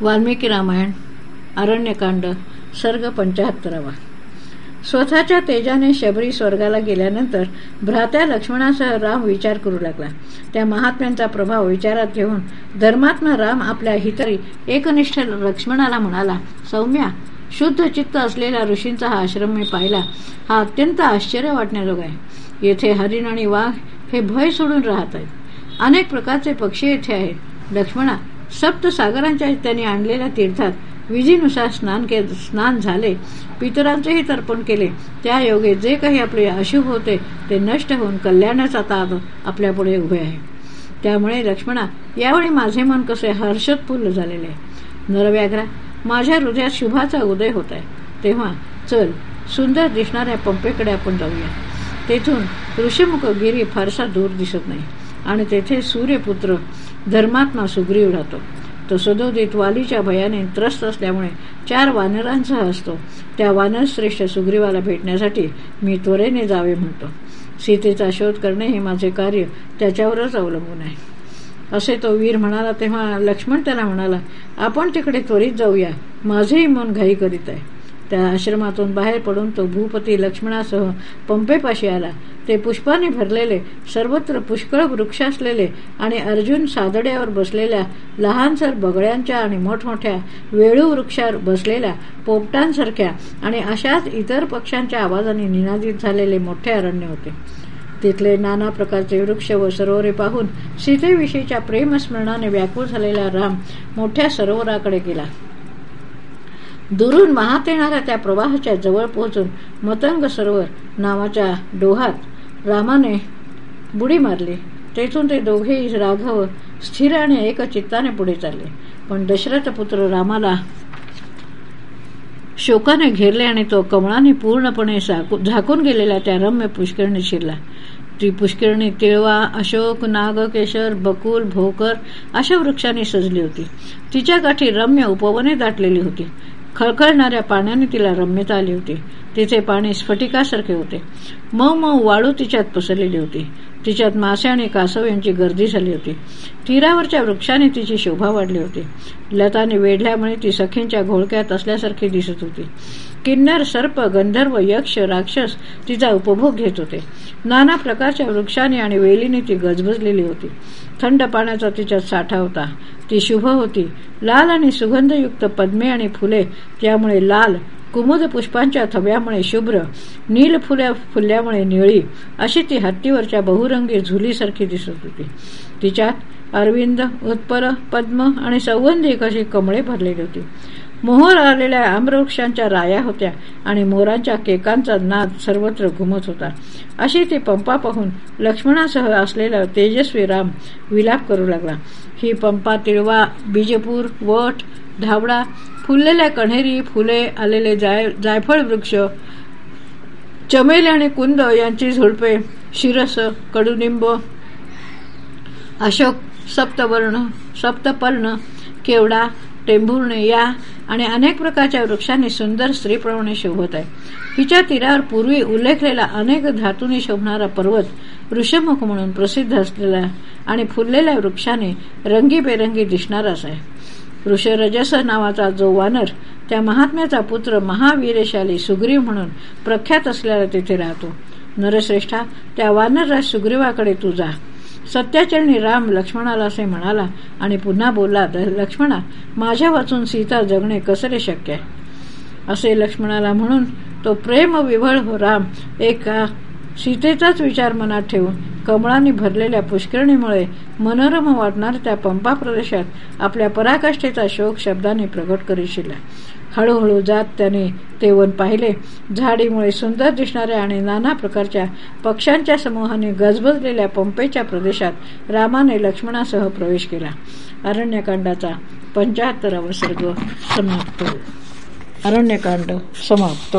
वाल्मिकी रामायण अरण्यकांड सर्ग पंचाहत्तरावा. स्वतःच्या तेजाने शबरी स्वर्गाला गेल्यानंतर भ्रात्या लक्ष्मणासह राम विचार करू लागला. त्या महात्म्यांचा प्रभाव विचारात घेऊन धर्मात्मा राम आपल्या हितरी एकनिष्ठ लक्ष्मणाला म्हणाला सौम्या शुद्ध चित्त असलेल्या ऋषींचा हा आश्रम मी पाहिला. हा अत्यंत आश्चर्य वाटण्याजोग आहे. येथे हरिण आणि वाघ हे भय सोडून राहत आहेत. अनेक प्रकारचे पक्षी येथे आहेत. लक्ष्मणा सप्तसागरांच्या त्यांनी आणलेल्या तीर्थात विधीनुसार स्नान के स्नान झाले. पितरांचेही तर्पण केले. त्या योगे जे काही आपले अशुभ होते ते नष्ट होऊन कल्याणाचा ताब आपल्यापुढे उभे आहे. त्यामुळे लक्ष्मणा यावेळी माझे मन कसे हर्षोत्फुल्ल झालेले आहे. नरव्याघ्रा माझ्या हृदयात शुभाचा उदय होत आहे. तेव्हा चल सुंदर दिसणाऱ्या पंपेकडे आपण जाऊया. तेथून ऋषमुख गिरी फारसा दूर दिसत नाही. आणि तेथे सूर्यपुत्र धर्मात्मा सुग्रीव राहतो. तो सदोदित वालीच्या भयाने त्रस्त असल्यामुळे चार वानरांसह असतो. त्या वानरश्रेष्ठ सुग्रीवाला भेटण्यासाठी मी त्वरेने जावे म्हणतो. सीतेचा शोध करणे हे माझे कार्य त्याच्यावरच अवलंबून आहे. असे तो वीर म्हणाला तेव्हा लक्ष्मण त्याला म्हणाला आपण तिकडे त्वरित जाऊया. माझेही मन घाई करीत आहे. त्या आश्रमातून बाहेर पडून तो भूपती लक्ष्मणासह पंपेपाशी आला. ते पुष्पाने भरलेले सर्वत्र पुष्कळ वृक्ष असलेले आणि अर्जुन सादड्यावर बसलेल्या लहानसर बगड्यांच्या आणि मोठमोठ्या वेळू वृक्षावर बसलेल्या पोपटांसारख्या आणि अशाच इतर पक्ष्यांच्या आवाजाने निनादित झालेले मोठे अरण्य होते. तिथले नाना प्रकारचे वृक्ष व सरोवरे पाहून सीतेविषयीच्या प्रेमस्मरणाने व्याकुळ झालेला राम मोठ्या सरोवराकडे गेला. दुरून वाहत येणाऱ्या त्या प्रवाहाच्या जवळ पोहोचून मतंग सरोवर नावाच्या डोहात रामाने बुडी मारली. तेथून ते दोघेही राघव स्थिर आणि एकचित्ताने पुढे चालले. पण दशरथ पुत्र रामाला शोकाने घेरले आणि तो कमळाने पूर्णपणे झाकून गेलेल्या त्या रम्य पुष्करणी शिरला. ती पुष्करणी तिळवा अशोक नागकेशर बकुल भोकर अशा वृक्षांनी सजली होती. तिच्या गाठी रम्य उपवने दाटलेली होती. खळखळणाऱ्या पाण्याने तिला रम्यता आली होती. तिचे पाणी स्फटिकासारखे होते. मऊ मऊ वाळू तिच्यात पसरलेली होती. तिच्यात मासे आणि कासव यांची गर्दी झाली होती. तीरावरच्या वृक्षाने तिची शोभा वाढली होती. लताने वेढल्यामुळे ती सखींच्या घोळक्यात असल्यासारखी दिसत होती. किन्नर सर्प गंधर्व यक्ष राक्षस तिचा उपभोग घेत होते. नाना प्रकारच्या वृक्षाने आणि वेलीने ती गजबजलेली होती. थंड पाण्याचा तिच्यात साठा होता. ती शुभ होती. लाल आणि सुगंधयुक्त पद्मे आणि फुले त्यामुळे लाल कुमुद पुष्पांच्या थव्यामुळे शुभ्र नील फुल्या फुल्यामुळे निळी अशी ती हत्तीवरच्या बहुरंगी झुलीसारखी दिसत होती. तिच्यात अरविंद उत्पर पद्म आणि सौगंधिक अशी कमळे भरलेली होती. मोहर आलेल्या आम्रवृक्षांच्या राया होत्या आणि मोरांच्या केकांचा नाद सर्वत्र घुमत होता. अशी ती पंपा पाहून लक्ष्मणासह असलेला तेजस्वी राम विलाप करू लागला. ही पंपा तिळवा बीजपूर वट धावडा फुललेल्या कण्हेरी फुले आलेले जाय जायफळ वृक्ष चमेल आणि कुंद यांची झुडपे शिरस कडुनिंब अशोक सप्तवर्ण सप्तपर्ण केवडा टेंभुर्णे या आणि अनेक प्रकारच्या वृक्षांनी सुंदर स्त्रीप्रमाणे शोभत आहे. हिच्या तीरावर पूर्वी उल्लेखलेला अनेक धातूंनी शोभणारा पर्वत ऋषमुख म्हणून प्रसिद्ध असलेला आणि फुललेल्या वृक्षाने रंगीबेरंगी दिसणाराच आहे. ऋषरजस नावाचा जो वानर त्या महात्म्याचा पुत्र महावीरशाली सुग्रीव म्हणून प्रख्यात असलेला तिथे राहतो. नरश्रेष्ठा त्या वानरराज सुग्रीवाकडे तू जा. सत्याचरणी राम लक्ष्मणाला असे म्हणाला आणि पुन्हा बोलला लक्ष्मणा माझ्या वाचून सीता जगणे कसरे शक्य? आहे असे लक्ष्मणाला म्हणून तो प्रेम विवळ हो राम एका सीतेचाच विचार मनात ठेवून कमळांनी भरलेल्या पुष्करणीमुळे मनोरम वाटणार त्या पंपा प्रदेशात आपल्या पराकाष्ठेचा शोक शब्दाने प्रकट करीशिला हळूहळू जात त्याने ते वन पाहिले. झाडीमुळे सुंदर दिसणाऱ्या आणि नाना प्रकारच्या पक्ष्यांच्या समूहाने गजबजलेल्या पंपेच्या प्रदेशात रामाने लक्ष्मणासह प्रवेश केला. अरण्यकांडाचा पंचाहत्तरावा सर्ग समाप्त. अरण्यकांड समाप्त.